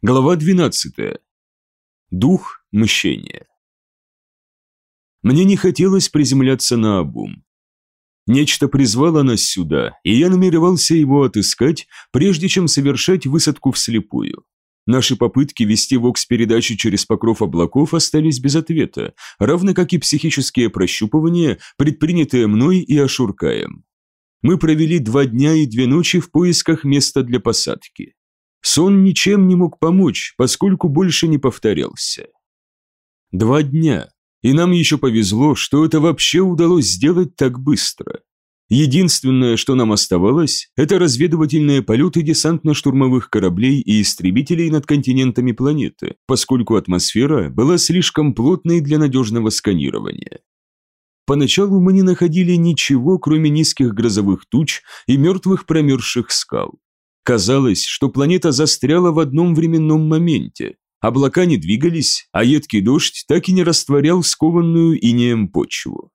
Глава 12. Дух мщения. Мне не хотелось приземляться на обум. Нечто призвало нас сюда, и я намеревался его отыскать, прежде чем совершать высадку вслепую. Наши попытки вести вокс-передачу через покров облаков остались без ответа, равно как и психические прощупывания, предпринятые мной и Ашуркаем. Мы провели два дня и две ночи в поисках места для посадки. Сон ничем не мог помочь, поскольку больше не повторялся. Два дня, и нам еще повезло, что это вообще удалось сделать так быстро. Единственное, что нам оставалось, это разведывательные полеты десантно-штурмовых кораблей и истребителей над континентами планеты, поскольку атмосфера была слишком плотной для надежного сканирования. Поначалу мы не находили ничего, кроме низких грозовых туч и мертвых промерзших скал. Казалось, что планета застряла в одном временном моменте. Облака не двигались, а едкий дождь так и не растворял скованную инеем почву.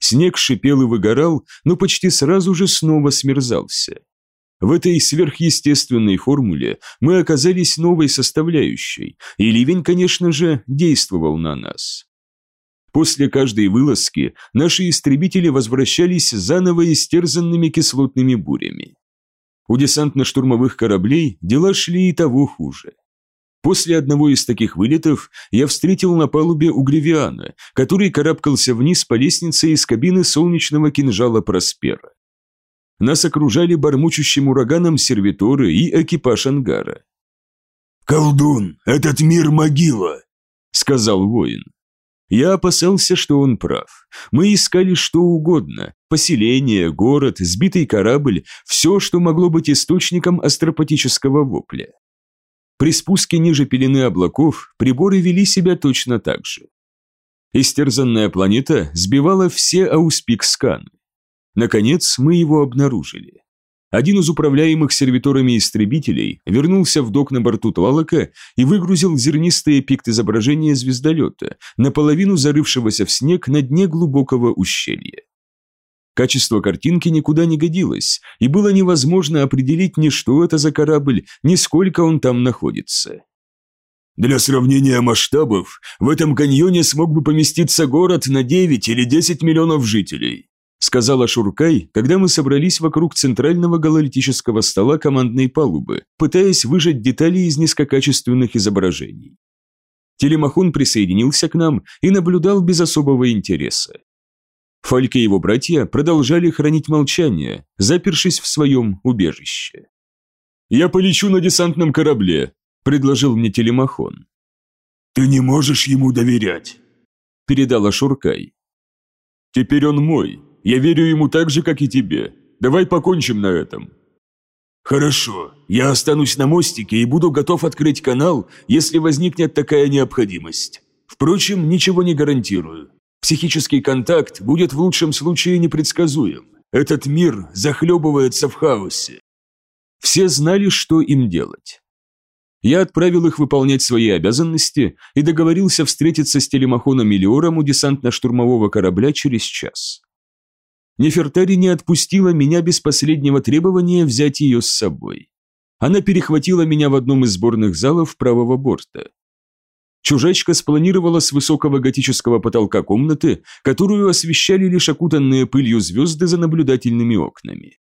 Снег шипел и выгорал, но почти сразу же снова смерзался. В этой сверхъестественной формуле мы оказались новой составляющей, и ливень, конечно же, действовал на нас. После каждой вылазки наши истребители возвращались заново истерзанными кислотными бурями. У десантно-штурмовых кораблей дела шли и того хуже. После одного из таких вылетов я встретил на палубе Угревиана, который карабкался вниз по лестнице из кабины солнечного кинжала Проспера. Нас окружали бормочущим ураганом сервиторы и экипаж ангара. «Колдун, этот мир могила!» — сказал воин. Я опасался, что он прав. Мы искали что угодно – поселение, город, сбитый корабль, все, что могло быть источником астропатического вопля. При спуске ниже пелены облаков приборы вели себя точно так же. Истерзанная планета сбивала все ауспик-сканы. Наконец, мы его обнаружили. Один из управляемых сервиторами истребителей вернулся в док на борту Тлалока и выгрузил зернистые пикт изображения звездолета, наполовину зарывшегося в снег на дне глубокого ущелья. Качество картинки никуда не годилось, и было невозможно определить ни что это за корабль, ни сколько он там находится. Для сравнения масштабов, в этом каньоне смог бы поместиться город на 9 или 10 миллионов жителей сказала Шуркай, когда мы собрались вокруг центрального гололитического стола командной палубы, пытаясь выжать детали из низкокачественных изображений. Телемахон присоединился к нам и наблюдал без особого интереса. Фалька и его братья продолжали хранить молчание, запершись в своем убежище. «Я полечу на десантном корабле», – предложил мне Телемахон. «Ты не можешь ему доверять», – передала Шуркай. «Теперь он мой, я верю ему так же, как и тебе. Давай покончим на этом». «Хорошо, я останусь на мостике и буду готов открыть канал, если возникнет такая необходимость. Впрочем, ничего не гарантирую. Психический контакт будет в лучшем случае непредсказуем. Этот мир захлебывается в хаосе». Все знали, что им делать. Я отправил их выполнять свои обязанности и договорился встретиться с телемахоном Мелиором у десантно-штурмового корабля через час. Нефертари не отпустила меня без последнего требования взять ее с собой. Она перехватила меня в одном из сборных залов правого борта. Чужачка спланировала с высокого готического потолка комнаты, которую освещали лишь окутанные пылью звезды за наблюдательными окнами.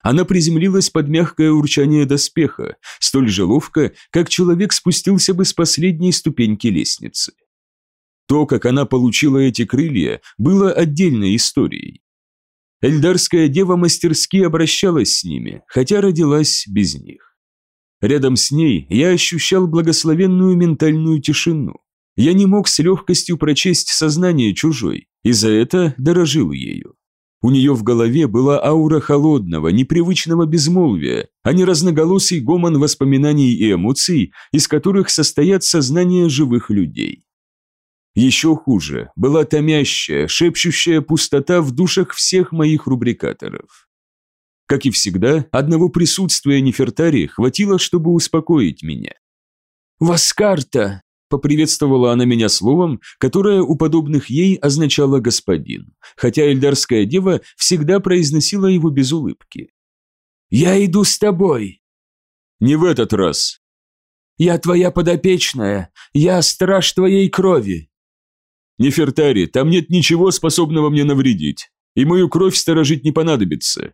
Она приземлилась под мягкое урчание доспеха, столь же ловко, как человек спустился бы с последней ступеньки лестницы. То, как она получила эти крылья, было отдельной историей. Эльдарская дева мастерски обращалась с ними, хотя родилась без них. Рядом с ней я ощущал благословенную ментальную тишину. Я не мог с легкостью прочесть сознание чужой, и за это дорожил ею. У нее в голове была аура холодного, непривычного безмолвия, а не разноголосый гомон воспоминаний и эмоций, из которых состоят сознания живых людей. Еще хуже была томящая, шепчущая пустота в душах всех моих рубрикаторов. Как и всегда, одного присутствия Нефертари хватило, чтобы успокоить меня. «Васкарта!» – поприветствовала она меня словом, которое у подобных ей означало «господин», хотя эльдарская дева всегда произносила его без улыбки. «Я иду с тобой!» «Не в этот раз!» Я твоя подопечная, я страж твоей крови». «Нефертари, там нет ничего, способного мне навредить, и мою кровь сторожить не понадобится».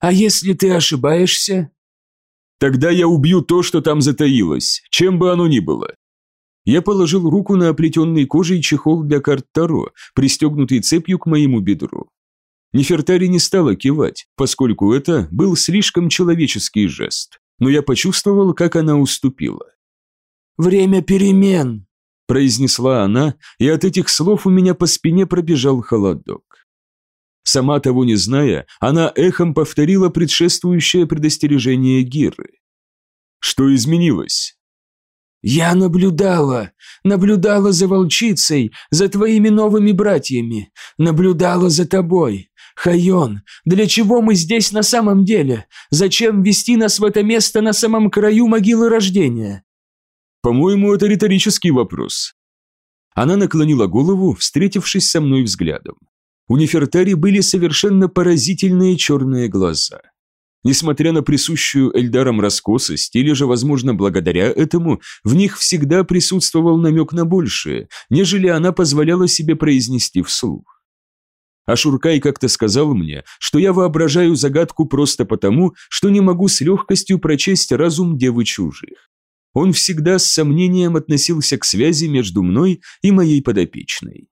«А если ты ошибаешься?» «Тогда я убью то, что там затаилось, чем бы оно ни было». Я положил руку на оплетенный кожей чехол для карт Таро, пристегнутый цепью к моему бедру. Нефертари не стала кивать, поскольку это был слишком человеческий жест, но я почувствовал, как она уступила. «Время перемен», – произнесла она, и от этих слов у меня по спине пробежал холодок. Сама того не зная, она эхом повторила предшествующее предостережение Гиры. Что изменилось? «Я наблюдала, наблюдала за волчицей, за твоими новыми братьями, наблюдала за тобой. Хайон, для чего мы здесь на самом деле? Зачем вести нас в это место на самом краю могилы рождения?» «По-моему, это риторический вопрос». Она наклонила голову, встретившись со мной взглядом. У Нефертари были совершенно поразительные черные глаза. Несмотря на присущую Эльдарам раскосость, или же, возможно, благодаря этому, в них всегда присутствовал намек на большее, нежели она позволяла себе произнести вслух. А Шуркай как-то сказал мне, что я воображаю загадку просто потому, что не могу с легкостью прочесть разум девы чужих. Он всегда с сомнением относился к связи между мной и моей подопечной.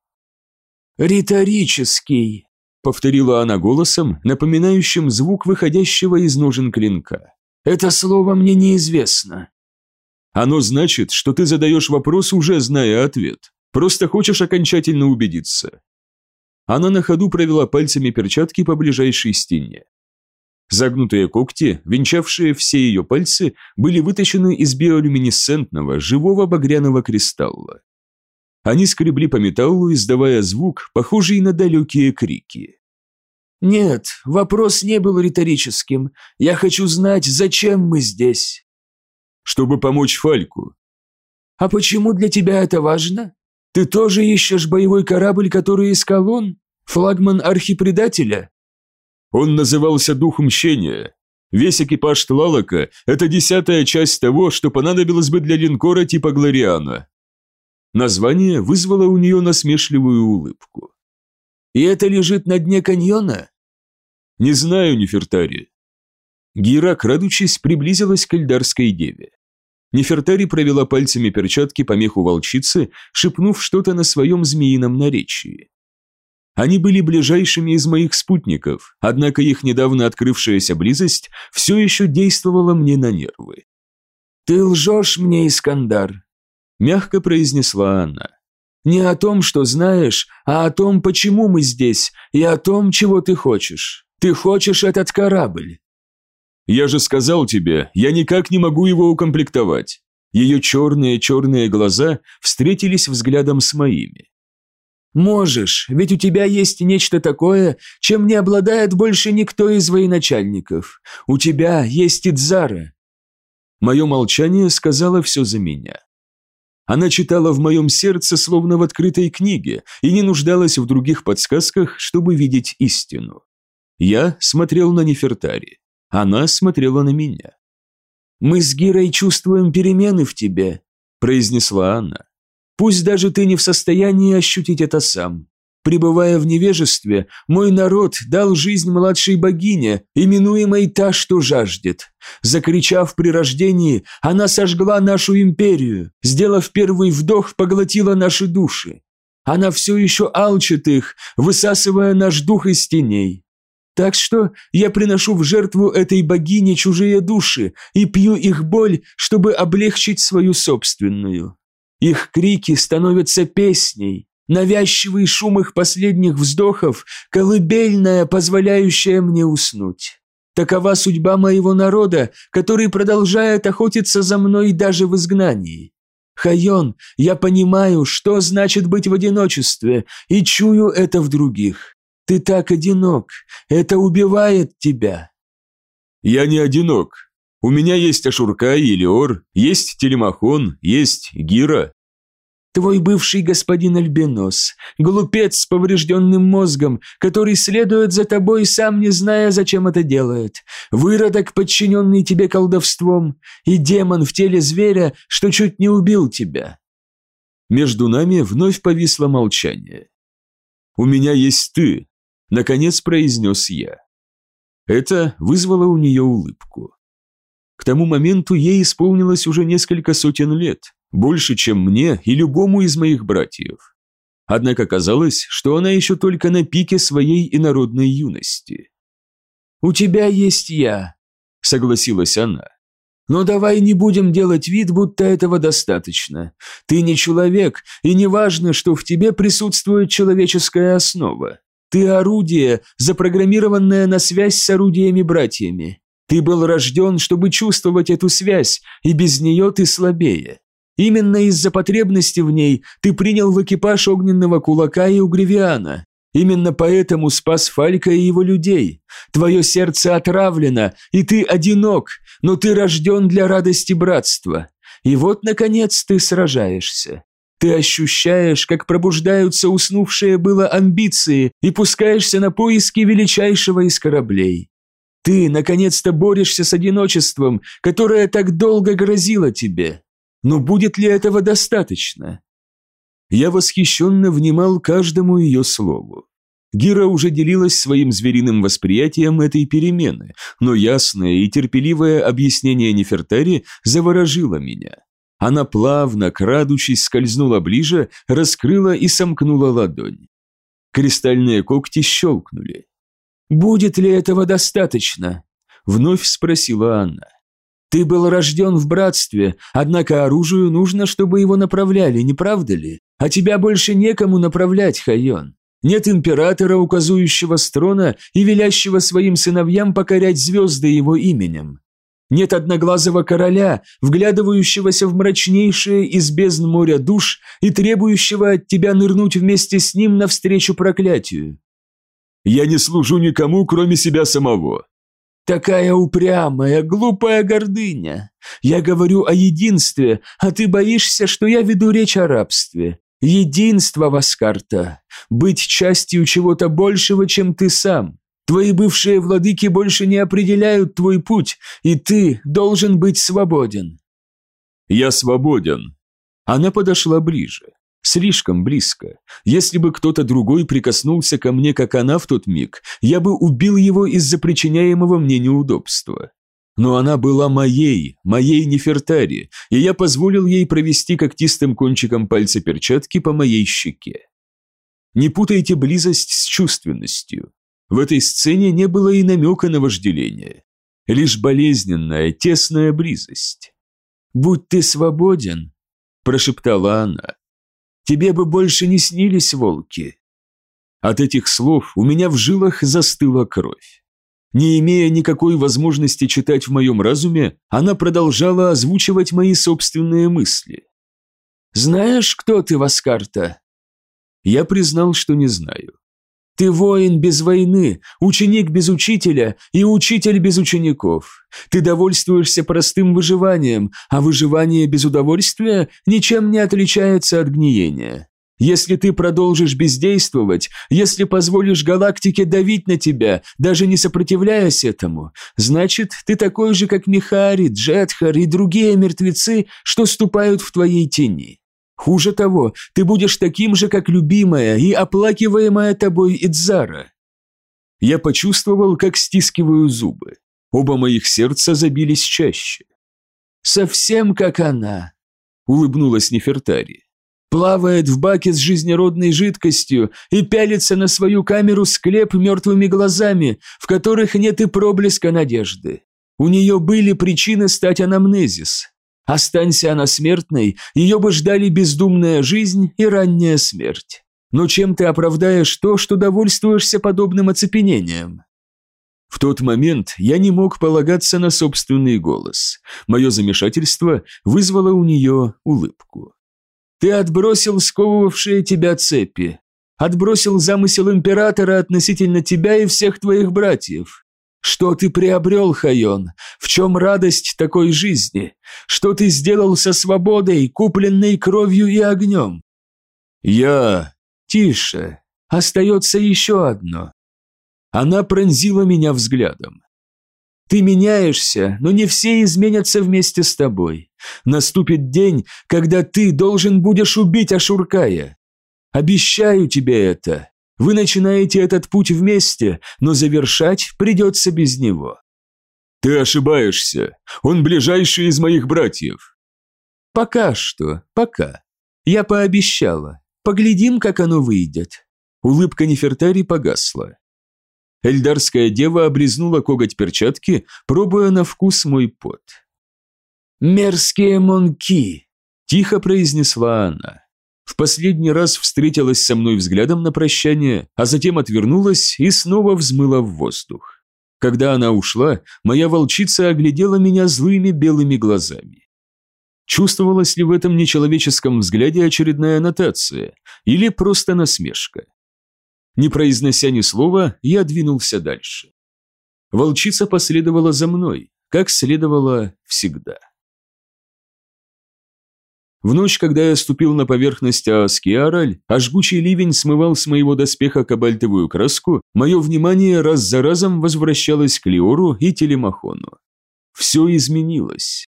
«Риторический», — повторила она голосом, напоминающим звук выходящего из ножен клинка. «Это слово мне неизвестно». «Оно значит, что ты задаешь вопрос, уже зная ответ. Просто хочешь окончательно убедиться». Она на ходу провела пальцами перчатки по ближайшей стене. Загнутые когти, венчавшие все ее пальцы, были вытащены из биолюминесцентного, живого багряного кристалла. Они скребли по металлу, издавая звук, похожий на далекие крики. «Нет, вопрос не был риторическим. Я хочу знать, зачем мы здесь?» «Чтобы помочь Фальку». «А почему для тебя это важно? Ты тоже ищешь боевой корабль, который искал он? Флагман архипредателя?» Он назывался Дух Мщения. Весь экипаж Тлалока – это десятая часть того, что понадобилось бы для линкора типа Глориана. Название вызвало у нее насмешливую улыбку. «И это лежит на дне каньона?» «Не знаю, Нефертари». Гира, крадучись, приблизилась к Эльдарской деве. Нефертари провела пальцами перчатки по меху волчицы, шепнув что-то на своем змеином наречии. Они были ближайшими из моих спутников, однако их недавно открывшаяся близость все еще действовала мне на нервы. «Ты лжешь мне, Искандар», мягко произнесла она. «Не о том, что знаешь, а о том, почему мы здесь, и о том, чего ты хочешь. Ты хочешь этот корабль». «Я же сказал тебе, я никак не могу его укомплектовать». Ее черные-черные глаза встретились взглядом с моими. «Можешь, ведь у тебя есть нечто такое, чем не обладает больше никто из военачальников. У тебя есть Идзара». Мое молчание сказала все за меня. Она читала в моем сердце, словно в открытой книге, и не нуждалась в других подсказках, чтобы видеть истину. Я смотрел на Нефертари. Она смотрела на меня. «Мы с Гирой чувствуем перемены в тебе», – произнесла она. «Пусть даже ты не в состоянии ощутить это сам. Пребывая в невежестве, мой народ дал жизнь младшей богине, именуемой та, что жаждет. Закричав при рождении, она сожгла нашу империю, сделав первый вдох, поглотила наши души. Она все еще алчит их, высасывая наш дух из теней. Так что я приношу в жертву этой богине чужие души и пью их боль, чтобы облегчить свою собственную. Их крики становятся песней, Навязчивый шум их последних вздохов, колыбельная, позволяющая мне уснуть. Такова судьба моего народа, который продолжает охотиться за мной даже в изгнании. Хайон, я понимаю, что значит быть в одиночестве, и чую это в других. Ты так одинок, это убивает тебя. Я не одинок. У меня есть Ашурка и Элиор, есть Телемахон, есть Гира. Твой бывший господин Альбинос, глупец с поврежденным мозгом, который следует за тобой, сам не зная, зачем это делает, выродок, подчиненный тебе колдовством, и демон в теле зверя, что чуть не убил тебя». Между нами вновь повисло молчание. «У меня есть ты», — наконец произнес я. Это вызвало у нее улыбку. Тому моменту ей исполнилось уже несколько сотен лет, больше, чем мне и любому из моих братьев. Однако казалось, что она еще только на пике своей инородной юности. «У тебя есть я», — согласилась она. «Но давай не будем делать вид, будто этого достаточно. Ты не человек, и не важно, что в тебе присутствует человеческая основа. Ты орудие, запрограммированное на связь с орудиями-братьями. Ты был рожден, чтобы чувствовать эту связь, и без нее ты слабее. Именно из-за потребности в ней ты принял в экипаж огненного кулака и угревиана. Именно поэтому спас Фалька и его людей. Твое сердце отравлено, и ты одинок, но ты рожден для радости братства. И вот, наконец, ты сражаешься. Ты ощущаешь, как пробуждаются уснувшие было амбиции и пускаешься на поиски величайшего из кораблей. Ты, наконец-то, борешься с одиночеством, которое так долго грозило тебе. Но будет ли этого достаточно? Я восхищенно внимал каждому ее слову. Гира уже делилась своим звериным восприятием этой перемены, но ясное и терпеливое объяснение Нефертари заворожило меня. Она плавно, крадучись, скользнула ближе, раскрыла и сомкнула ладонь. Кристальные когти щелкнули. «Будет ли этого достаточно?» – вновь спросила Анна. Ты был рожден в братстве, однако оружию нужно, чтобы его направляли, не правда ли? А тебя больше некому направлять, Хайон. Нет императора, указующего с трона и велящего своим сыновьям покорять звезды его именем. Нет одноглазого короля, вглядывающегося в мрачнейшие из бездн моря душ и требующего от тебя нырнуть вместе с ним навстречу проклятию. «Я не служу никому, кроме себя самого», Такая упрямая, глупая гордыня. Я говорю о единстве, а ты боишься, что я веду речь о рабстве. Единство, Васкарта. Быть частью чего-то большего, чем ты сам. Твои бывшие владыки больше не определяют твой путь, и ты должен быть свободен. Я свободен. Она подошла ближе. Слишком близко. Если бы кто-то другой прикоснулся ко мне, как она в тот миг, я бы убил его из-за причиняемого мне неудобства. Но она была моей, моей Нефертари, и я позволил ей провести когтистым кончиком пальца перчатки по моей щеке. Не путайте близость с чувственностью. В этой сцене не было и намека на вожделение. Лишь болезненная, тесная близость. «Будь ты свободен», – прошептала она. Тебе бы больше не снились волки». От этих слов у меня в жилах застыла кровь. Не имея никакой возможности читать в моем разуме, она продолжала озвучивать мои собственные мысли. «Знаешь, кто ты, Васкарта?» Я признал, что не знаю. Ты воин без войны, ученик без учителя и учитель без учеников. Ты довольствуешься простым выживанием, а выживание без удовольствия ничем не отличается от гниения. Если ты продолжишь бездействовать, если позволишь галактике давить на тебя, даже не сопротивляясь этому, значит, ты такой же, как Михари, Джетхар и другие мертвецы, что ступают в твоей тени. Хуже того, ты будешь таким же, как любимая и оплакиваемая тобой Идзара. Я почувствовал, как стискиваю зубы. Оба моих сердца забились чаще. «Совсем как она», — улыбнулась Нефертари. «Плавает в баке с жизнеродной жидкостью и пялится на свою камеру склеп мертвыми глазами, в которых нет и проблеска надежды. У нее были причины стать анамнезис, Останься она смертной, ее бы ждали бездумная жизнь и ранняя смерть. Но чем ты оправдаешь то, что довольствуешься подобным оцепенением? В тот момент я не мог полагаться на собственный голос. Мое замешательство вызвало у нее улыбку. Ты отбросил сковывавшие тебя цепи, отбросил замысел императора относительно тебя и всех твоих братьев. Что ты приобрел, Хайон? В чем радость такой жизни? Что ты сделал со свободой, купленной кровью и огнем? Я... Тише. Остается еще одно. Она пронзила меня взглядом. Ты меняешься, но не все изменятся вместе с тобой. Наступит день, когда ты должен будешь убить Ашуркая. Обещаю тебе это. Вы начинаете этот путь вместе, но завершать придется без него. Ты ошибаешься. Он ближайший из моих братьев. Пока что, пока. Я пообещала. Поглядим, как оно выйдет. Улыбка Нефертари погасла. Эльдарская дева облизнула коготь перчатки, пробуя на вкус мой пот. «Мерзкие монки!» – тихо произнесла она. В последний раз встретилась со мной взглядом на прощание, а затем отвернулась и снова взмыла в воздух. Когда она ушла, моя волчица оглядела меня злыми белыми глазами. Чувствовалась ли в этом нечеловеческом взгляде очередная аннотация или просто насмешка? Не произнося ни слова, я двинулся дальше. Волчица последовала за мной, как следовало всегда. В ночь, когда я ступил на поверхность Ааскиараль, а жгучий ливень смывал с моего доспеха кабальтовую краску, мое внимание раз за разом возвращалось к Леору и Телемахону. Все изменилось.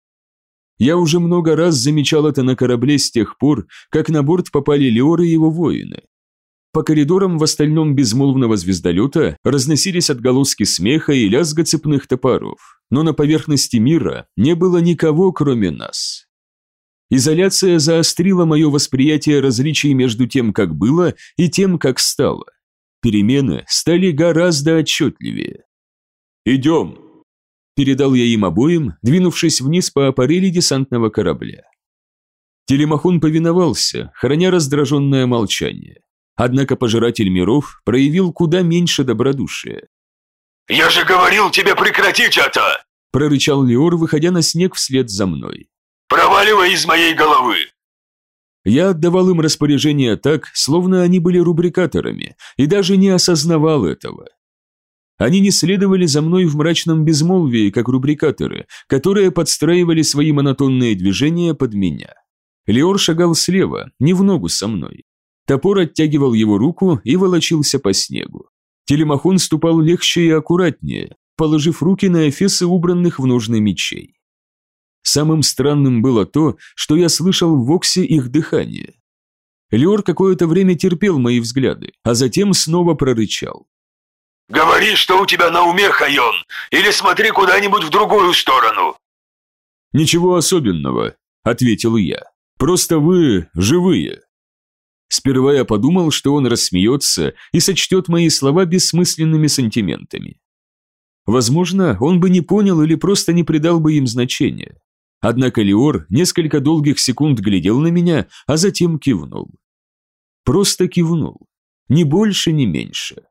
Я уже много раз замечал это на корабле с тех пор, как на борт попали Леор и его воины. По коридорам в остальном безмолвного звездолета разносились отголоски смеха и лязга цепных топоров, но на поверхности мира не было никого, кроме нас. Изоляция заострила мое восприятие различий между тем, как было, и тем, как стало. Перемены стали гораздо отчетливее. «Идем!» – передал я им обоим, двинувшись вниз по аппарели десантного корабля. Телемахон повиновался, храня раздраженное молчание. Однако пожиратель миров проявил куда меньше добродушия. «Я же говорил тебе прекратить это!» – прорычал Леор, выходя на снег вслед за мной. Проваливай из моей головы!» Я отдавал им распоряжения так, словно они были рубрикаторами, и даже не осознавал этого. Они не следовали за мной в мрачном безмолвии, как рубрикаторы, которые подстраивали свои монотонные движения под меня. Леор шагал слева, не в ногу со мной. Топор оттягивал его руку и волочился по снегу. Телемахон ступал легче и аккуратнее, положив руки на эфесы убранных в ножны мечей. Самым странным было то, что я слышал в Воксе их дыхание. Леор какое-то время терпел мои взгляды, а затем снова прорычал. «Говори, что у тебя на уме, Хайон, или смотри куда-нибудь в другую сторону!» «Ничего особенного», — ответил я. «Просто вы живые». Сперва я подумал, что он рассмеется и сочтет мои слова бессмысленными сантиментами. Возможно, он бы не понял или просто не придал бы им значения. Однако Леор несколько долгих секунд глядел на меня, а затем кивнул. Просто кивнул. Ни больше, ни меньше.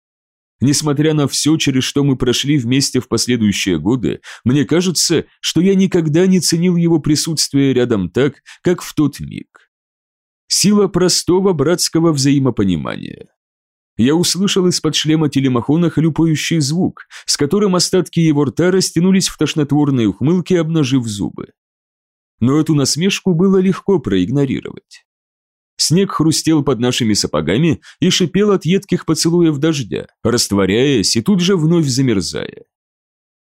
Несмотря на все, через что мы прошли вместе в последующие годы, мне кажется, что я никогда не ценил его присутствие рядом так, как в тот миг. Сила простого братского взаимопонимания. Я услышал из-под шлема телемахона хлюпающий звук, с которым остатки его рта растянулись в тошнотворной ухмылке, обнажив зубы но эту насмешку было легко проигнорировать. Снег хрустел под нашими сапогами и шипел от едких поцелуев дождя, растворяясь и тут же вновь замерзая.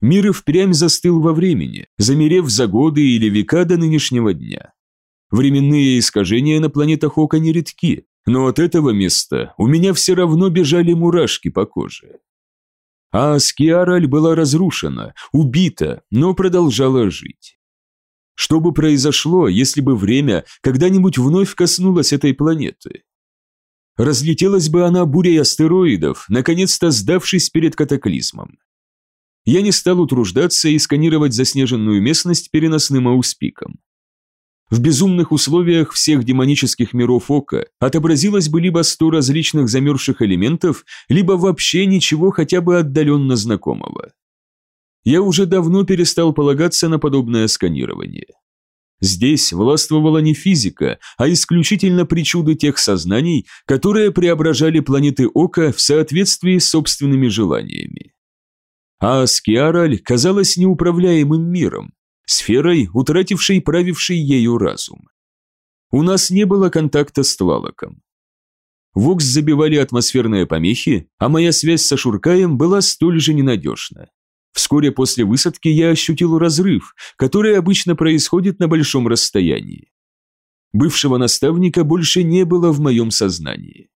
Мир и впрямь застыл во времени, замерев за годы или века до нынешнего дня. Временные искажения на планетах Ока нередки, но от этого места у меня все равно бежали мурашки по коже. А Аскиараль была разрушена, убита, но продолжала жить. Что бы произошло, если бы время когда-нибудь вновь коснулось этой планеты? Разлетелась бы она бурей астероидов, наконец-то сдавшись перед катаклизмом. Я не стал утруждаться и сканировать заснеженную местность переносным ауспиком. В безумных условиях всех демонических миров Ока отобразилось бы либо сто различных замерзших элементов, либо вообще ничего хотя бы отдаленно знакомого я уже давно перестал полагаться на подобное сканирование. Здесь властвовала не физика, а исключительно причуды тех сознаний, которые преображали планеты Ока в соответствии с собственными желаниями. А Аскиараль казалась неуправляемым миром, сферой, утратившей правивший ею разум. У нас не было контакта с Твалоком. Вокс забивали атмосферные помехи, а моя связь со Шуркаем была столь же ненадежна. Вскоре после высадки я ощутил разрыв, который обычно происходит на большом расстоянии. Бывшего наставника больше не было в моем сознании.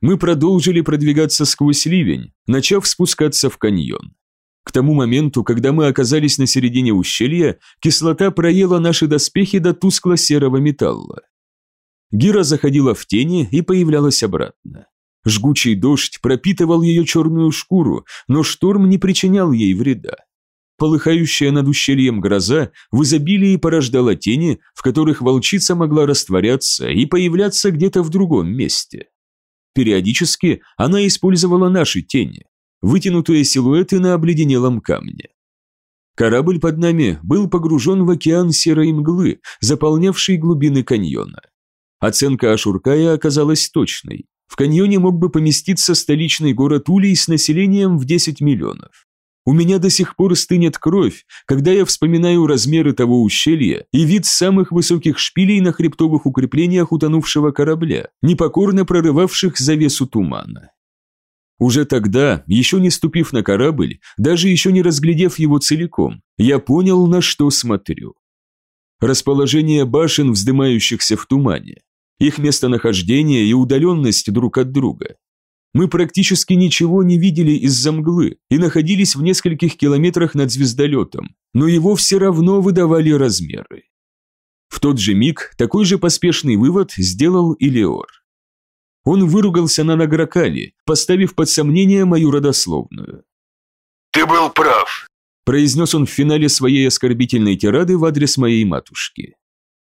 Мы продолжили продвигаться сквозь ливень, начав спускаться в каньон. К тому моменту, когда мы оказались на середине ущелья, кислота проела наши доспехи до тускло-серого металла. Гира заходила в тени и появлялась обратно. Жгучий дождь пропитывал ее черную шкуру, но шторм не причинял ей вреда. Полыхающая над ущельем гроза в изобилии порождала тени, в которых волчица могла растворяться и появляться где-то в другом месте. Периодически она использовала наши тени, вытянутые силуэты на обледенелом камне. Корабль под нами был погружен в океан серой мглы, заполнявший глубины каньона. Оценка Ашуркая оказалась точной. В каньоне мог бы поместиться столичный город Улей с населением в 10 миллионов. У меня до сих пор стынет кровь, когда я вспоминаю размеры того ущелья и вид самых высоких шпилей на хребтовых укреплениях утонувшего корабля, непокорно прорывавших завесу тумана. Уже тогда, еще не ступив на корабль, даже еще не разглядев его целиком, я понял, на что смотрю. Расположение башен, вздымающихся в тумане, их местонахождение и удаленность друг от друга. Мы практически ничего не видели из-за мглы и находились в нескольких километрах над звездолетом, но его все равно выдавали размеры. В тот же миг такой же поспешный вывод сделал и Леор. Он выругался на Награкали, поставив под сомнение мою родословную. «Ты был прав», – произнес он в финале своей оскорбительной тирады в адрес моей матушки.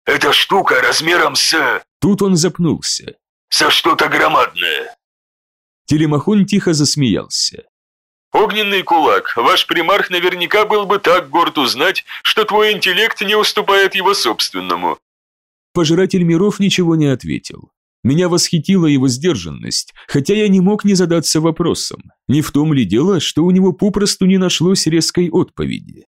«Эта штука размером с...» Тут он запнулся. «Со что-то громадное». Телемахон тихо засмеялся. «Огненный кулак, ваш примарх наверняка был бы так горд узнать, что твой интеллект не уступает его собственному». Пожиратель миров ничего не ответил. Меня восхитила его сдержанность, хотя я не мог не задаться вопросом, не в том ли дело, что у него попросту не нашлось резкой отповеди.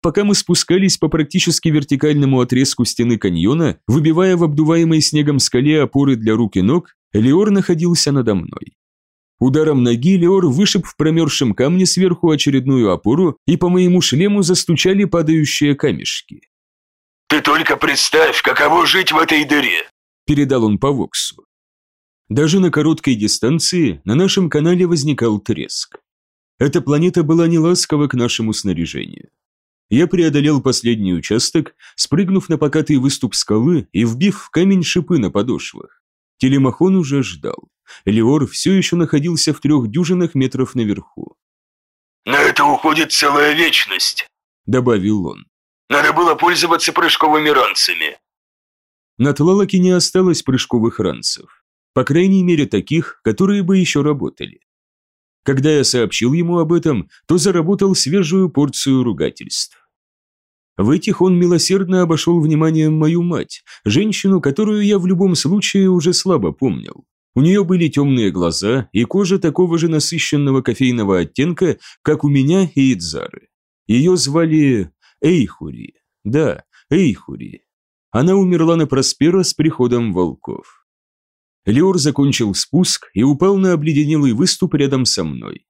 Пока мы спускались по практически вертикальному отрезку стены каньона, выбивая в обдуваемой снегом скале опоры для рук и ног, Леор находился надо мной. Ударом ноги Леор вышиб в промерзшем камне сверху очередную опору, и по моему шлему застучали падающие камешки. «Ты только представь, каково жить в этой дыре!» передал он по Воксу. Даже на короткой дистанции на нашем канале возникал треск. Эта планета была не ласкова к нашему снаряжению. Я преодолел последний участок, спрыгнув на покатый выступ скалы и вбив в камень шипы на подошвах. Телемахон уже ждал. Леор все еще находился в трех дюжинах метров наверху. «На это уходит целая вечность», — добавил он. «Надо было пользоваться прыжковыми ранцами». На Тлалаке не осталось прыжковых ранцев. По крайней мере, таких, которые бы еще работали. Когда я сообщил ему об этом, то заработал свежую порцию ругательств. В этих он милосердно обошел вниманием мою мать, женщину, которую я в любом случае уже слабо помнил. У нее были темные глаза и кожа такого же насыщенного кофейного оттенка, как у меня и Идзары. Ее звали Эйхури. Да, Эйхури. Она умерла на Проспера с приходом волков. Леор закончил спуск и упал на обледенелый выступ рядом со мной.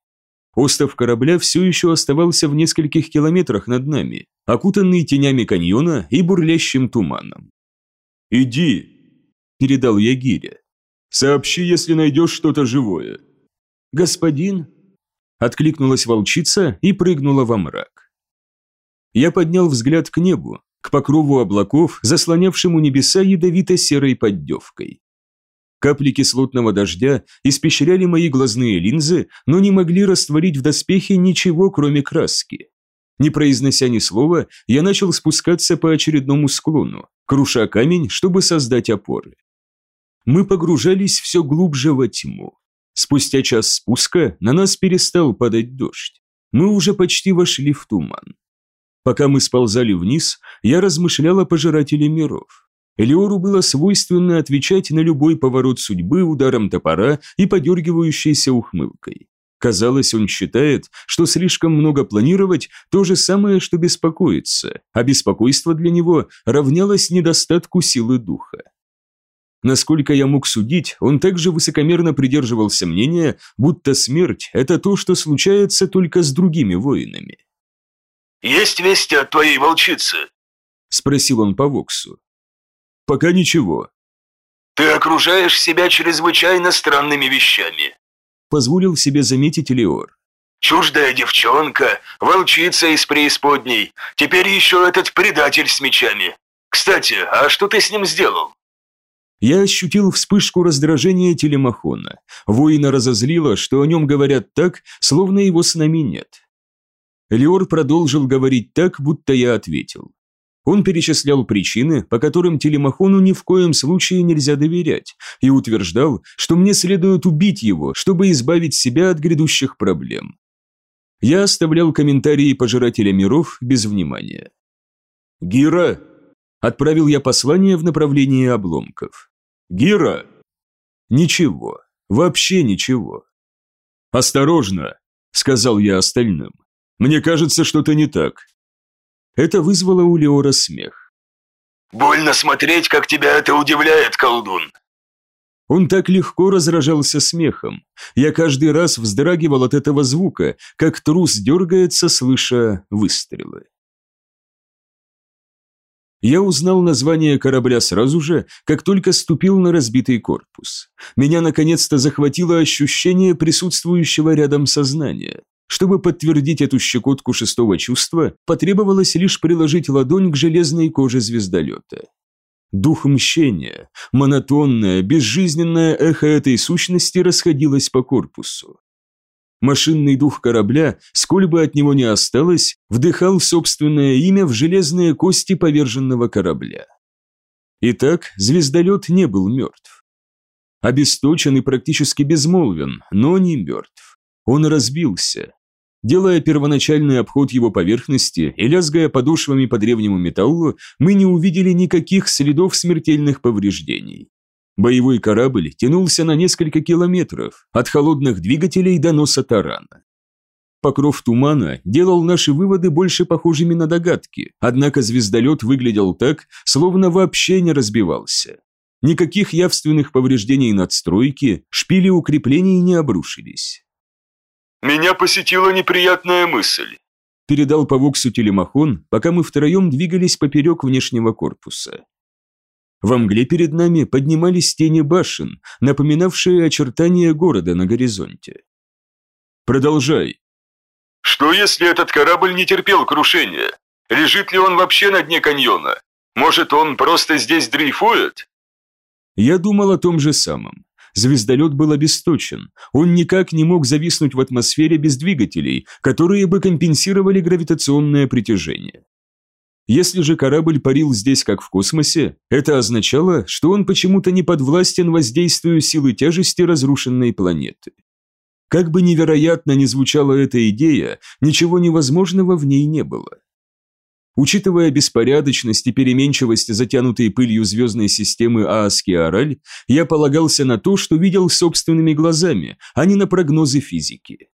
Остов корабля все еще оставался в нескольких километрах над нами, окутанный тенями каньона и бурлящим туманом. «Иди», – передал я Гире. «Сообщи, если найдешь что-то живое». «Господин?» – откликнулась волчица и прыгнула во мрак. Я поднял взгляд к небу, к покрову облаков, заслонявшему небеса ядовито-серой поддевкой. Капли кислотного дождя испещряли мои глазные линзы, но не могли растворить в доспехе ничего, кроме краски. Не произнося ни слова, я начал спускаться по очередному склону, круша камень, чтобы создать опоры. Мы погружались все глубже во тьму. Спустя час спуска на нас перестал падать дождь. Мы уже почти вошли в туман. Пока мы сползали вниз, я размышлял о пожирателе миров. Элиору было свойственно отвечать на любой поворот судьбы ударом топора и подергивающейся ухмылкой. Казалось, он считает, что слишком много планировать – то же самое, что беспокоиться, а беспокойство для него равнялось недостатку силы духа. Насколько я мог судить, он также высокомерно придерживался мнения, будто смерть – это то, что случается только с другими воинами. «Есть вести от твоей волчицы?» – спросил он по Воксу. «Пока ничего». «Ты окружаешь себя чрезвычайно странными вещами», – позволил себе заметить Леор. «Чуждая девчонка, волчица из преисподней, теперь еще этот предатель с мечами. Кстати, а что ты с ним сделал?» Я ощутил вспышку раздражения телемахона. Воина разозлило, что о нем говорят так, словно его с нами нет. Леор продолжил говорить так, будто я ответил. Он перечислял причины, по которым телемахону ни в коем случае нельзя доверять, и утверждал, что мне следует убить его, чтобы избавить себя от грядущих проблем. Я оставлял комментарии пожирателя миров без внимания. «Гира!» – отправил я послание в направлении обломков. «Гира!» «Ничего, вообще ничего». «Осторожно!» – сказал я остальным. Мне кажется, что-то не так». Это вызвало у Леора смех. «Больно смотреть, как тебя это удивляет, колдун!» Он так легко разражался смехом. Я каждый раз вздрагивал от этого звука, как трус дергается, слыша выстрелы. Я узнал название корабля сразу же, как только ступил на разбитый корпус. Меня наконец-то захватило ощущение присутствующего рядом сознания. Чтобы подтвердить эту щекотку шестого чувства, потребовалось лишь приложить ладонь к железной коже звездолета. Дух мщения, монотонное, безжизненное эхо этой сущности расходилось по корпусу. Машинный дух корабля, сколь бы от него ни осталось, вдыхал собственное имя в железные кости поверженного корабля. Итак, звездолет не был мертв. Обесточен и практически безмолвен, но не мертв. Он разбился, Делая первоначальный обход его поверхности и лязгая подошвами по древнему металлу, мы не увидели никаких следов смертельных повреждений. Боевой корабль тянулся на несколько километров, от холодных двигателей до носа тарана. Покров тумана делал наши выводы больше похожими на догадки, однако звездолет выглядел так, словно вообще не разбивался. Никаких явственных повреждений надстройки, шпили укреплений не обрушились. «Меня посетила неприятная мысль», – передал по Воксу телемахон, пока мы втроем двигались поперек внешнего корпуса. Во мгле перед нами поднимались тени башен, напоминавшие очертания города на горизонте. «Продолжай». «Что если этот корабль не терпел крушения? Лежит ли он вообще на дне каньона? Может, он просто здесь дрейфует?» Я думал о том же самом. Звездолет был обесточен, он никак не мог зависнуть в атмосфере без двигателей, которые бы компенсировали гравитационное притяжение. Если же корабль парил здесь как в космосе, это означало, что он почему-то не подвластен воздействию силы тяжести разрушенной планеты. Как бы невероятно ни звучала эта идея, ничего невозможного в ней не было. Учитывая беспорядочность и переменчивость затянутой пылью звездной системы Ааски-Араль, я полагался на то, что видел собственными глазами, а не на прогнозы физики.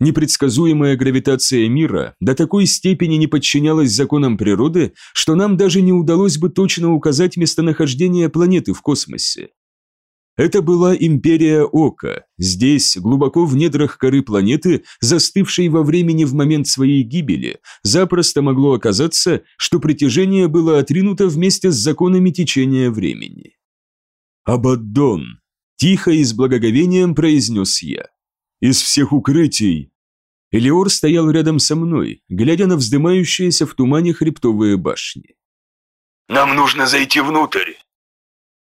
Непредсказуемая гравитация мира до такой степени не подчинялась законам природы, что нам даже не удалось бы точно указать местонахождение планеты в космосе. Это была империя Ока, здесь, глубоко в недрах коры планеты, застывшей во времени в момент своей гибели, запросто могло оказаться, что притяжение было отринуто вместе с законами течения времени. «Абаддон!» – тихо и с благоговением произнес я. «Из всех укрытий!» Элиор стоял рядом со мной, глядя на вздымающиеся в тумане хребтовые башни. «Нам нужно зайти внутрь!»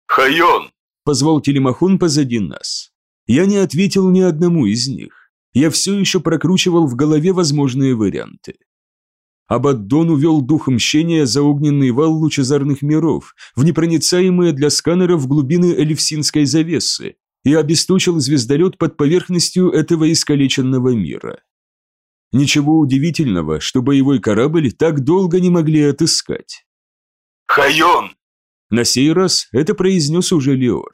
«Хайон!» Позвал телемахон позади нас. Я не ответил ни одному из них. Я все еще прокручивал в голове возможные варианты. Абаддон увел дух мщения за огненный вал лучезарных миров, в непроницаемые для сканеров глубины элевсинской завесы, и обесточил звездолет под поверхностью этого искалеченного мира. Ничего удивительного, что боевой корабль так долго не могли отыскать. «Хайон!» На сей раз это произнес уже Леор.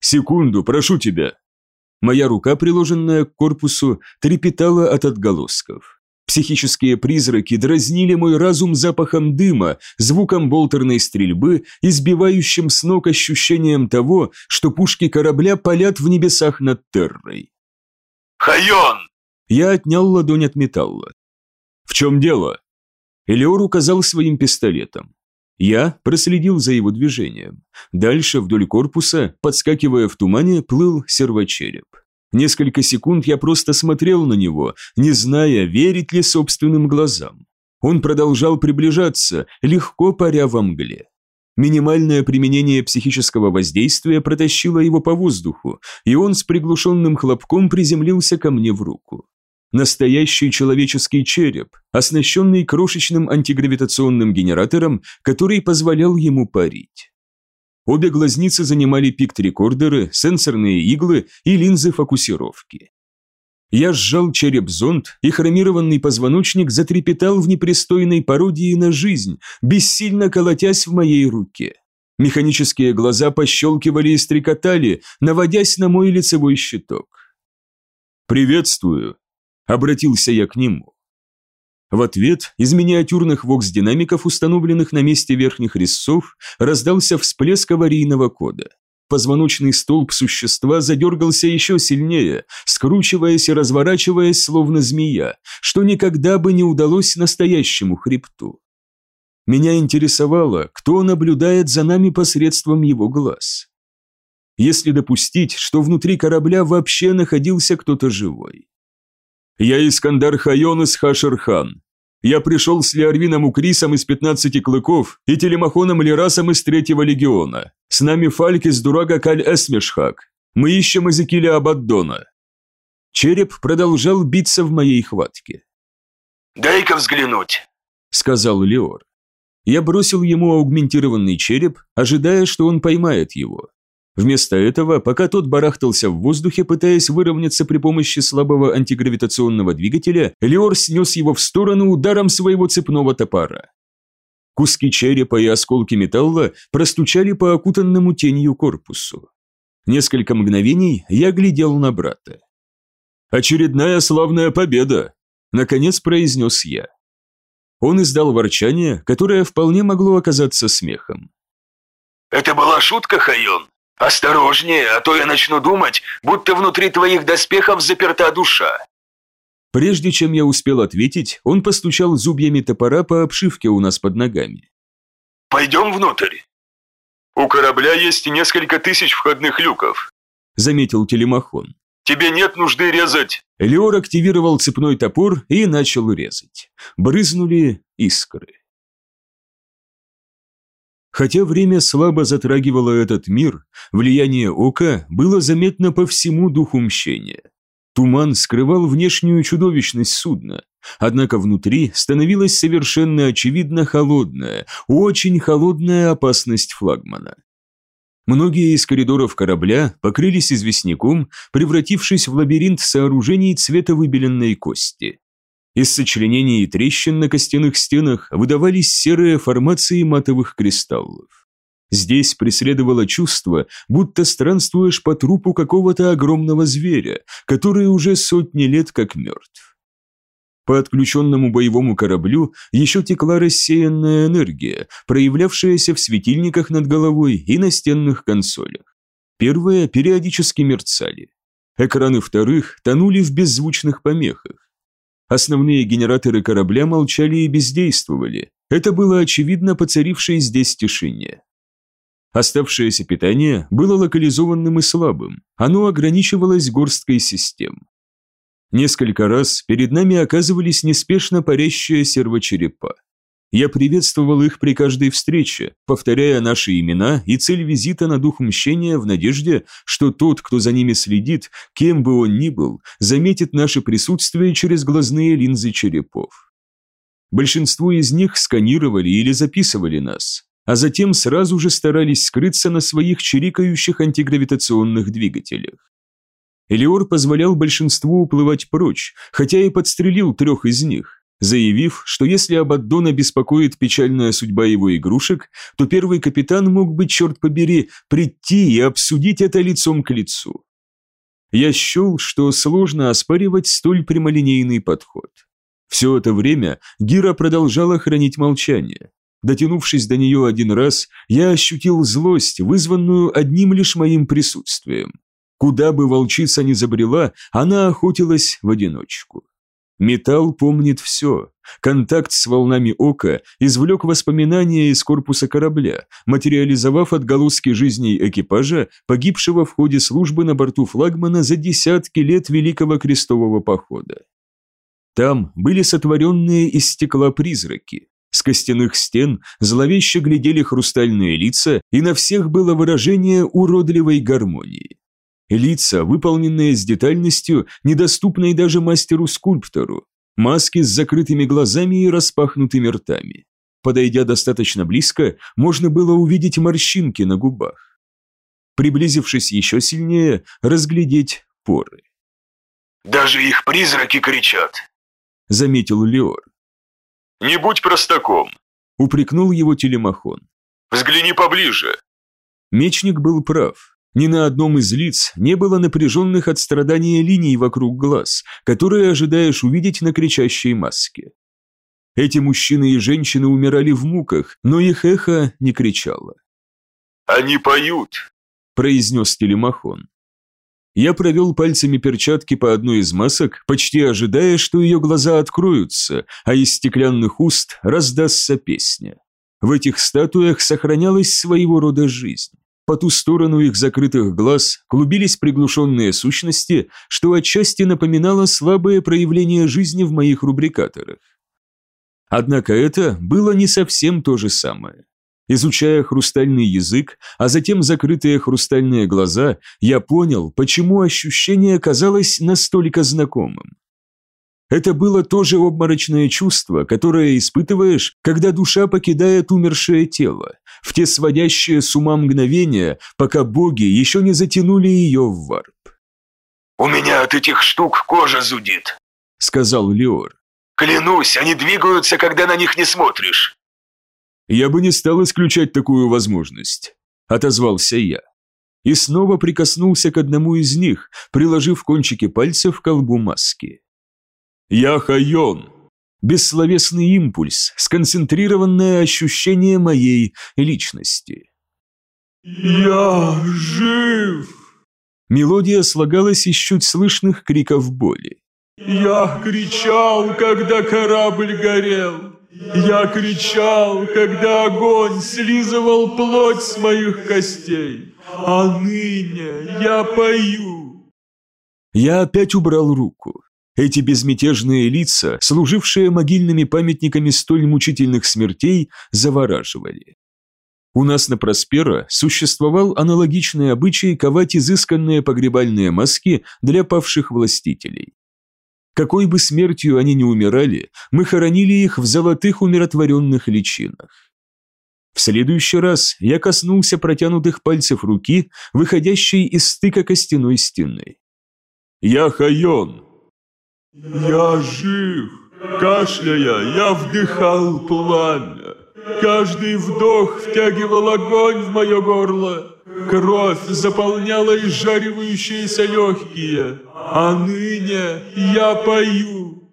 «Секунду, прошу тебя!» Моя рука, приложенная к корпусу, трепетала от отголосков. Психические призраки дразнили мой разум запахом дыма, звуком болтерной стрельбы и сбивающим с ног ощущением того, что пушки корабля палят в небесах над Террой. «Хайон!» Я отнял ладонь от металла. «В чем дело?» Элиор указал своим пистолетом. Я проследил за его движением. Дальше, вдоль корпуса, подскакивая в тумане, плыл сервочереп. Несколько секунд я просто смотрел на него, не зная, верить ли собственным глазам. Он продолжал приближаться, легко паря во мгле. Минимальное применение психического воздействия протащило его по воздуху, и он с приглушенным хлопком приземлился ко мне в руку. Настоящий человеческий череп, оснащенный крошечным антигравитационным генератором, который позволял ему парить. Обе глазницы занимали пикт-рекордеры, сенсорные иглы и линзы фокусировки. Я сжал череп-зонд, и хромированный позвоночник затрепетал в непристойной пародии на жизнь, бессильно колотясь в моей руке. Механические глаза пощелкивали и стрекотали, наводясь на мой лицевой щиток. «Приветствую», Обратился я к нему. В ответ из миниатюрных вокс-динамиков, установленных на месте верхних резцов, раздался всплеск аварийного кода. Позвоночный столб существа задергался еще сильнее, скручиваясь и разворачиваясь, словно змея, что никогда бы не удалось настоящему хребту. Меня интересовало, кто наблюдает за нами посредством его глаз. Если допустить, что внутри корабля вообще находился кто-то живой. «Я Искандар Хайон из Хашерхан. Я пришел с Леорвином Укрисом из пятнадцати клыков и Телемахоном Лерасом из третьего легиона. С нами Фальк из Дурага Каль Эсмешхак. Мы ищем Эзекиля Абаддона». Череп продолжал биться в моей хватке. «Дай-ка взглянуть», — сказал Леор. Я бросил ему аугментированный череп, ожидая, что он поймает его. Вместо этого, пока тот барахтался в воздухе, пытаясь выровняться при помощи слабого антигравитационного двигателя, Леор снес его в сторону ударом своего цепного топора. Куски черепа и осколки металла простучали по окутанному тенью корпусу. Несколько мгновений я глядел на брата. «Очередная славная победа!» – наконец произнес я. Он издал ворчание, которое вполне могло оказаться смехом. «Это была шутка, Хайон?» «Осторожнее, а то я начну думать, будто внутри твоих доспехов заперта душа». Прежде чем я успел ответить, он постучал зубьями топора по обшивке у нас под ногами. «Пойдем внутрь». «У корабля есть несколько тысяч входных люков», — заметил телемахон. «Тебе нет нужды резать». Леор активировал цепной топор и начал резать. Брызнули искры. Хотя время слабо затрагивало этот мир, влияние ока было заметно по всему духу мщения. Туман скрывал внешнюю чудовищность судна, однако внутри становилась совершенно очевидно холодная, очень холодная опасность флагмана. Многие из коридоров корабля покрылись известняком, превратившись в лабиринт сооружений цвета выбеленной кости. Из сочленений и трещин на костяных стенах выдавались серые формации матовых кристаллов. Здесь преследовало чувство, будто странствуешь по трупу какого-то огромного зверя, который уже сотни лет как мертв. По отключенному боевому кораблю еще текла рассеянная энергия, проявлявшаяся в светильниках над головой и на стенных консолях. Первые периодически мерцали. Экраны вторых тонули в беззвучных помехах. Основные генераторы корабля молчали и бездействовали. Это было очевидно по царившей здесь тишине. Оставшееся питание было локализованным и слабым. Оно ограничивалось горсткой систем. Несколько раз перед нами оказывались неспешно парящие сервочерепа. Я приветствовал их при каждой встрече, повторяя наши имена и цель визита на дух мщения в надежде, что тот, кто за ними следит, кем бы он ни был, заметит наше присутствие через глазные линзы черепов. Большинство из них сканировали или записывали нас, а затем сразу же старались скрыться на своих чирикающих антигравитационных двигателях. Элиор позволял большинству уплывать прочь, хотя и подстрелил трех из них, заявив, что если Абаддона беспокоит печальная судьба его игрушек, то первый капитан мог бы, черт побери, прийти и обсудить это лицом к лицу. Я счел, что сложно оспаривать столь прямолинейный подход. Все это время Гира продолжала хранить молчание. Дотянувшись до нее один раз, я ощутил злость, вызванную одним лишь моим присутствием. Куда бы волчица ни забрела, она охотилась в одиночку. Металл помнит все. Контакт с волнами ока извлек воспоминания из корпуса корабля, материализовав отголоски жизней экипажа, погибшего в ходе службы на борту флагмана за десятки лет Великого Крестового Похода. Там были сотворенные из стекла призраки. С костяных стен зловеще глядели хрустальные лица, и на всех было выражение уродливой гармонии. Лица, выполненные с детальностью, недоступной даже мастеру-скульптору. Маски с закрытыми глазами и распахнутыми ртами. Подойдя достаточно близко, можно было увидеть морщинки на губах. Приблизившись еще сильнее, разглядеть поры. «Даже их призраки кричат», — заметил Леор. «Не будь простаком», — упрекнул его телемахон. «Взгляни поближе». Мечник был прав. Ни на одном из лиц не было напряженных от страдания линий вокруг глаз, которые ожидаешь увидеть на кричащей маске. Эти мужчины и женщины умирали в муках, но их эхо не кричало. «Они поют», – произнес телемахон. Я провел пальцами перчатки по одной из масок, почти ожидая, что ее глаза откроются, а из стеклянных уст раздастся песня. В этих статуях сохранялась своего рода жизнь. По ту сторону их закрытых глаз клубились приглушенные сущности, что отчасти напоминало слабое проявление жизни в моих рубрикаторах. Однако это было не совсем то же самое. Изучая хрустальный язык, а затем закрытые хрустальные глаза, я понял, почему ощущение казалось настолько знакомым. Это было то же обморочное чувство, которое испытываешь, когда душа покидает умершее тело, в те сводящие с ума мгновения, пока боги еще не затянули ее в варп. «У меня от этих штук кожа зудит», — сказал Леор. «Клянусь, они двигаются, когда на них не смотришь». «Я бы не стал исключать такую возможность», — отозвался я. И снова прикоснулся к одному из них, приложив кончики пальцев к колбу маски. Я Хайон. Бессловесный импульс, сконцентрированное ощущение моей личности. «Я жив!» Мелодия слагалась из чуть слышных криков боли. «Я кричал, когда корабль горел! Я кричал, когда огонь слизывал плоть с моих костей! А ныне я пою!» Я опять убрал руку. Эти безмятежные лица, служившие могильными памятниками столь мучительных смертей, завораживали. У нас на Проспера существовал аналогичный обычай ковать изысканные погребальные маски для павших властителей. Какой бы смертью они ни умирали, мы хоронили их в золотых умиротворенных личинах. В следующий раз я коснулся протянутых пальцев руки, выходящей из стыка костяной стены. «Я Хайон!» Я жив. Кашляя, я вдыхал пламя. Каждый вдох втягивал огонь в мое горло. Кровь заполняла изжаривающиеся легкие. А ныне я пою.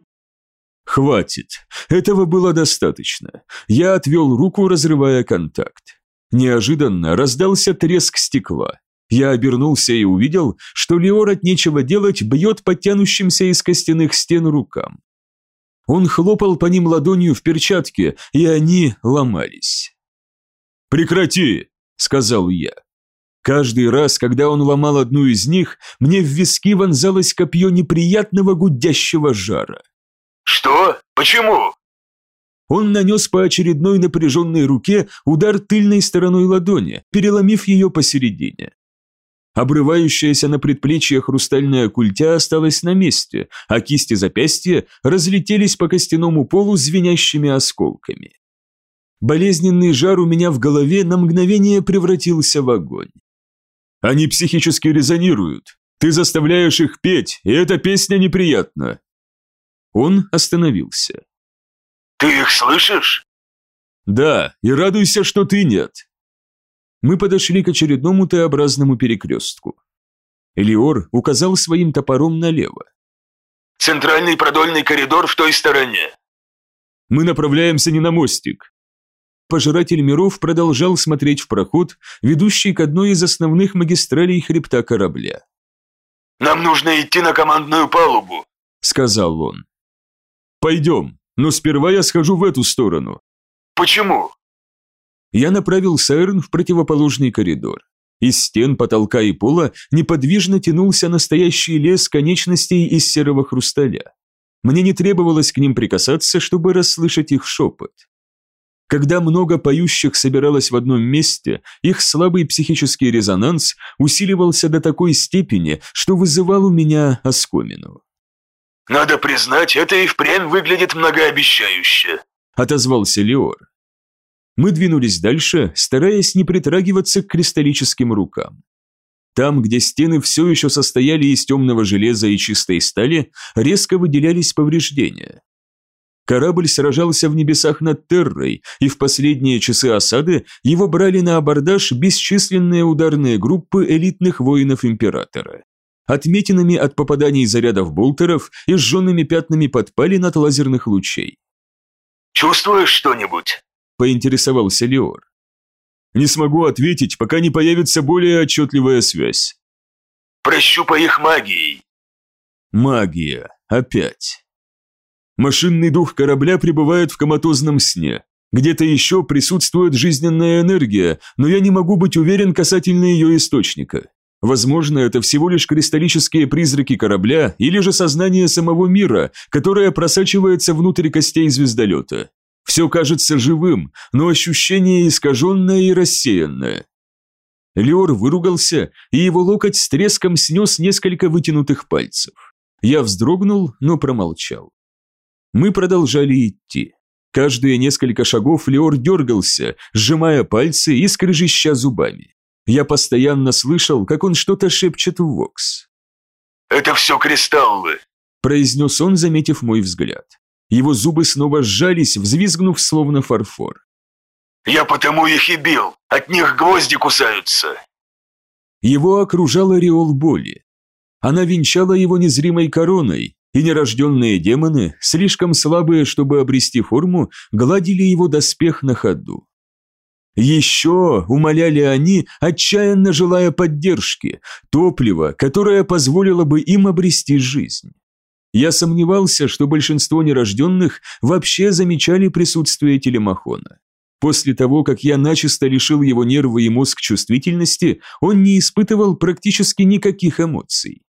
Хватит. Этого было достаточно. Я отвел руку, разрывая контакт. Неожиданно раздался треск стекла. Я обернулся и увидел, что Леор от нечего делать бьет по тянущимся из костяных стен рукам. Он хлопал по ним ладонью в перчатке, и они ломались. «Прекрати!» – сказал я. Каждый раз, когда он ломал одну из них, мне в виски вонзалось копье неприятного гудящего жара. «Что? Почему?» Он нанес по очередной напряженной руке удар тыльной стороной ладони, переломив ее посередине. Обрывающаяся на предплечье хрустальная культя осталась на месте, а кисти запястья разлетелись по костяному полу звенящими осколками. Болезненный жар у меня в голове на мгновение превратился в огонь. Они психически резонируют. Ты заставляешь их петь, и эта песня неприятна. Он остановился. Ты их слышишь? Да, и радуйся, что ты нет мы подошли к очередному Т-образному перекрестку. Элиор указал своим топором налево. Центральный продольный коридор в той стороне. Мы направляемся не на мостик. Пожиратель миров продолжал смотреть в проход, ведущий к одной из основных магистралей хребта корабля. «Нам нужно идти на командную палубу», — сказал он. «Пойдем, но сперва я схожу в эту сторону». «Почему?» Я направил Сайрн в противоположный коридор. Из стен, потолка и пола неподвижно тянулся настоящий лес конечностей из серого хрусталя. Мне не требовалось к ним прикасаться, чтобы расслышать их шепот. Когда много поющих собиралось в одном месте, их слабый психический резонанс усиливался до такой степени, что вызывал у меня оскомину. «Надо признать, это и впрямь выглядит многообещающе», — отозвался Леор. Мы двинулись дальше, стараясь не притрагиваться к кристаллическим рукам. Там, где стены все еще состояли из темного железа и чистой стали, резко выделялись повреждения. Корабль сражался в небесах над Террой, и в последние часы осады его брали на абордаж бесчисленные ударные группы элитных воинов Императора. Отметинами от попаданий зарядов болтеров и сжженными пятнами подпалин от лазерных лучей. «Чувствуешь что-нибудь?» – поинтересовался Леор. «Не смогу ответить, пока не появится более отчетливая связь». «Прощупай их магией». «Магия. Опять». Машинный дух корабля пребывает в коматозном сне. Где-то еще присутствует жизненная энергия, но я не могу быть уверен касательно ее источника. Возможно, это всего лишь кристаллические призраки корабля или же сознание самого мира, которое просачивается внутрь костей звездолета. Все кажется живым, но ощущение искаженное и рассеянное. Леор выругался, и его локоть с треском снес несколько вытянутых пальцев. Я вздрогнул, но промолчал. Мы продолжали идти. Каждые несколько шагов Леор дергался, сжимая пальцы и скрежеща зубами. Я постоянно слышал, как он что-то шепчет в Вокс. «Это все кристаллы», – произнес он, заметив мой взгляд. Его зубы снова сжались, взвизгнув словно фарфор. «Я потому их и бил, от них гвозди кусаются». Его окружал ореол боли. Она венчала его незримой короной, и нерожденные демоны, слишком слабые, чтобы обрести форму, гладили его доспех на ходу. Еще умоляли они, отчаянно желая поддержки, топлива, которое позволило бы им обрести жизнь. Я сомневался, что большинство нерожденных вообще замечали присутствие телемахона. После того, как я начисто лишил его нервы и мозг чувствительности, он не испытывал практически никаких эмоций.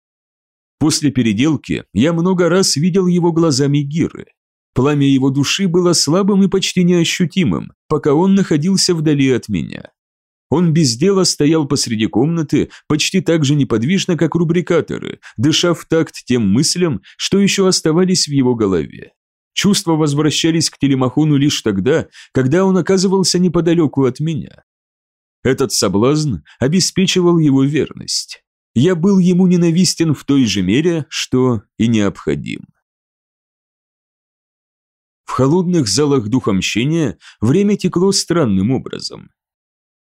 После переделки я много раз видел его глазами Гиры. Пламя его души было слабым и почти неощутимым, пока он находился вдали от меня. Он без дела стоял посреди комнаты, почти так же неподвижно, как рубрикаторы, дыша в такт тем мыслям, что еще оставались в его голове. Чувства возвращались к телемахону лишь тогда, когда он оказывался неподалеку от меня. Этот соблазн обеспечивал его верность я был ему ненавистен в той же мере, что и необходим. В холодных залах духомщения время текло странным образом.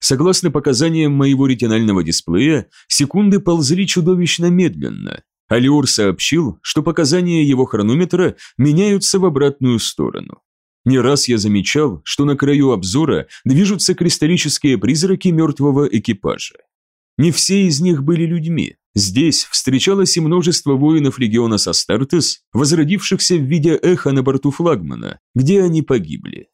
Согласно показаниям моего ретинального дисплея, секунды ползли чудовищно медленно, а Леор сообщил, что показания его хронометра меняются в обратную сторону. Не раз я замечал, что на краю обзора движутся кристаллические призраки мертвого экипажа. Не все из них были людьми. Здесь встречалось и множество воинов легиона Састартес, возродившихся в виде эха на борту флагмана, где они погибли.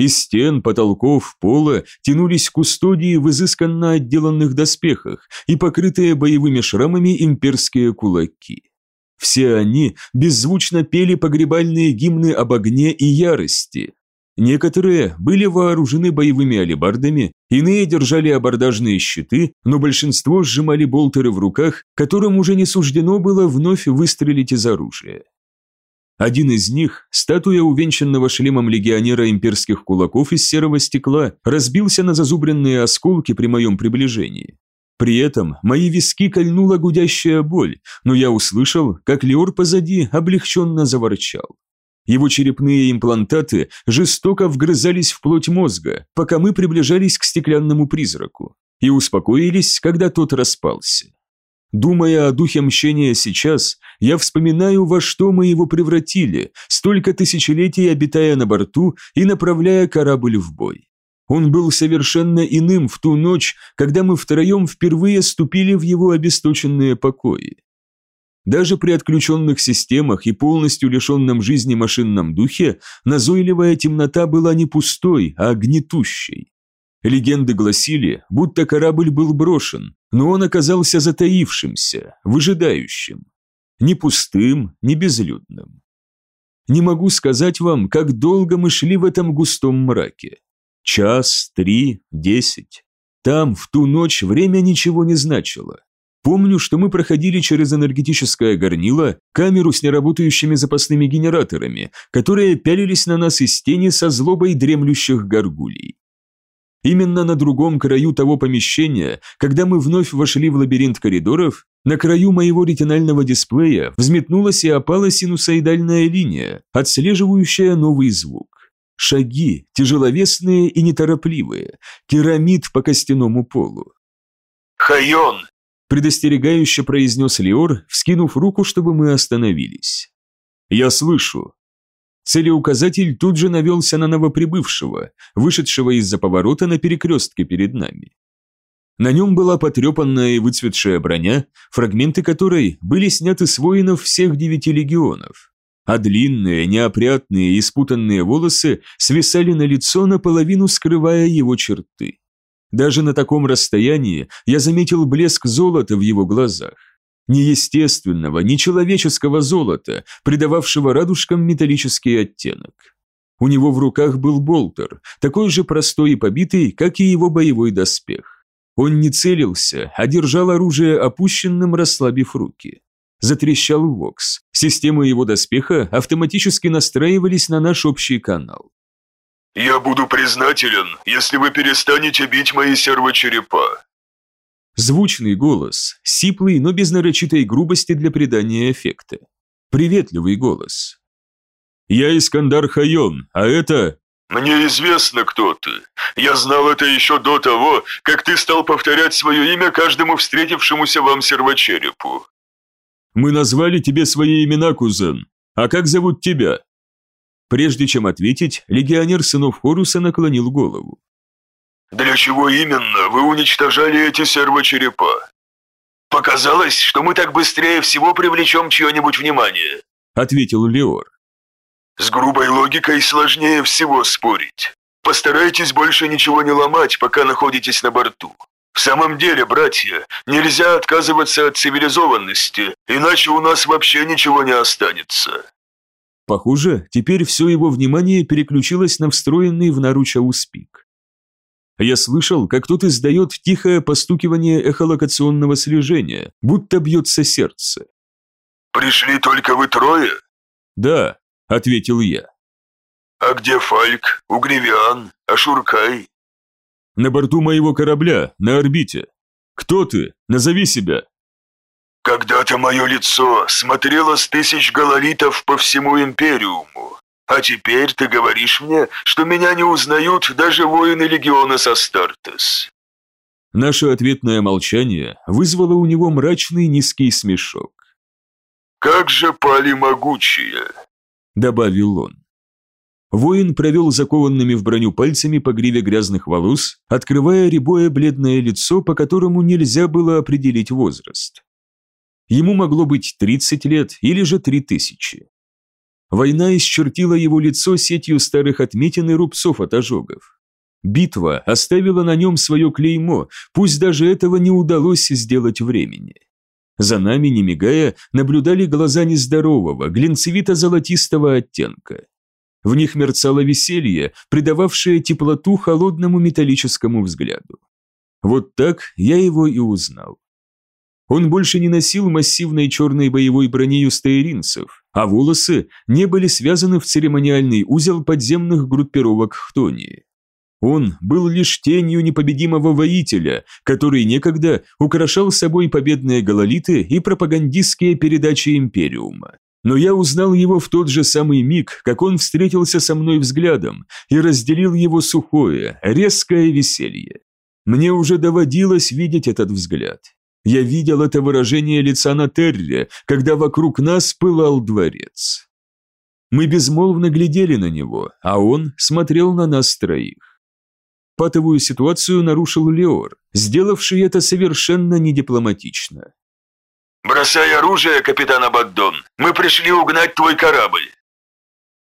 Из стен, потолков, пола тянулись кустодии в изысканно отделанных доспехах и покрытые боевыми шрамами имперские кулаки. Все они беззвучно пели погребальные гимны об огне и ярости, Некоторые были вооружены боевыми алебардами, иные держали абордажные щиты, но большинство сжимали болтеры в руках, которым уже не суждено было вновь выстрелить из оружия. Один из них, статуя увенчанного шлемом легионера имперских кулаков из серого стекла, разбился на зазубренные осколки при моем приближении. При этом мои виски кольнула гудящая боль, но я услышал, как Леор позади облегченно заворчал. Его черепные имплантаты жестоко вгрызались в плоть мозга, пока мы приближались к стеклянному призраку, и успокоились, когда тот распался. Думая о духе мщения сейчас, я вспоминаю, во что мы его превратили, столько тысячелетий обитая на борту и направляя корабль в бой. Он был совершенно иным в ту ночь, когда мы втроем впервые ступили в его обесточенные покои. Даже при отключенных системах и полностью лишенном жизни машинном духе назойливая темнота была не пустой, а гнетущей. Легенды гласили, будто корабль был брошен, но он оказался затаившимся, выжидающим. Ни пустым, ни безлюдным. Не могу сказать вам, как долго мы шли в этом густом мраке. Час, три, десять. Там, в ту ночь, время ничего не значило. Помню, что мы проходили через энергетическое горнило, камеру с неработающими запасными генераторами, которые пялились на нас из тени со злобой дремлющих горгулей. Именно на другом краю того помещения, когда мы вновь вошли в лабиринт коридоров, на краю моего ретинального дисплея взметнулась и опала синусоидальная линия, отслеживающая новый звук. Шаги, тяжеловесные и неторопливые, керамид по костяному полу. «Хайон!» – предостерегающе произнес Леор, вскинув руку, чтобы мы остановились. «Я слышу». Целеуказатель тут же навелся на новоприбывшего, вышедшего из-за поворота на перекрестке перед нами. На нем была потрепанная и выцветшая броня, фрагменты которой были сняты с воинов всех девяти легионов а длинные, неопрятные и спутанные волосы свисали на лицо, наполовину скрывая его черты. Даже на таком расстоянии я заметил блеск золота в его глазах. Неестественного, нечеловеческого золота, придававшего радужкам металлический оттенок. У него в руках был болтер, такой же простой и побитый, как и его боевой доспех. Он не целился, а держал оружие опущенным, расслабив руки. Затрещал Вокс. Системы его доспеха автоматически настраивались на наш общий канал. «Я буду признателен, если вы перестанете бить мои сервочерепа». Звучный голос, сиплый, но без нарочитой грубости для придания эффекта. Приветливый голос. «Я Искандар Хайон, а это...» «Мне известно, кто ты. Я знал это еще до того, как ты стал повторять свое имя каждому встретившемуся вам сервочерепу. Мы назвали тебе свои имена, кузен. А как зовут тебя?» Прежде чем ответить, легионер сынов Хоруса наклонил голову. «Для чего именно вы уничтожали эти сервочерепа? Показалось, что мы так быстрее всего привлечем чье-нибудь внимание», ответил Леор. «С грубой логикой сложнее всего спорить. Постарайтесь больше ничего не ломать, пока находитесь на борту. В самом деле, братья, нельзя отказываться от цивилизованности, иначе у нас вообще ничего не останется. Похоже, теперь все его внимание переключилось на встроенный в наруча успик. Я слышал, как кто-то издает тихое постукивание эхолокационного слежения, будто бьется сердце. «Пришли только вы трое?» «Да», — ответил я. «А где Фальк, Угревиан, Ашуркай?» На борту моего корабля, на орбите. Кто ты? Назови себя. Когда-то мое лицо смотрело с тысяч галаритов по всему Империуму. А теперь ты говоришь мне, что меня не узнают даже воины Легиона Састартес. Наше ответное молчание вызвало у него мрачный низкий смешок. «Как же пали могучие!» — добавил он. Воин провел закованными в броню пальцами по гриве грязных волос, открывая рябое бледное лицо, по которому нельзя было определить возраст. Ему могло быть 30 лет или же 3000. Война исчертила его лицо сетью старых отметин и рубцов от ожогов. Битва оставила на нем свое клеймо, пусть даже этого не удалось сделать времени. За нами, не мигая, наблюдали глаза нездорового, глинцевито-золотистого оттенка. В них мерцало веселье, придававшее теплоту холодному металлическому взгляду. Вот так я его и узнал. Он больше не носил массивной черной боевой брони юстаиринцев, а волосы не были связаны в церемониальный узел подземных группировок Хтонии. Он был лишь тенью непобедимого воителя, который некогда украшал собой победные гололиты и пропагандистские передачи Империума. Но я узнал его в тот же самый миг, как он встретился со мной взглядом и разделил его сухое, резкое веселье. Мне уже доводилось видеть этот взгляд. Я видел это выражение лица на Терре, когда вокруг нас пылал дворец. Мы безмолвно глядели на него, а он смотрел на нас троих. Патовую ситуацию нарушил Леор, сделавший это совершенно недипломатично. «Бросай оружие, капитан Абаддон. Мы пришли угнать твой корабль».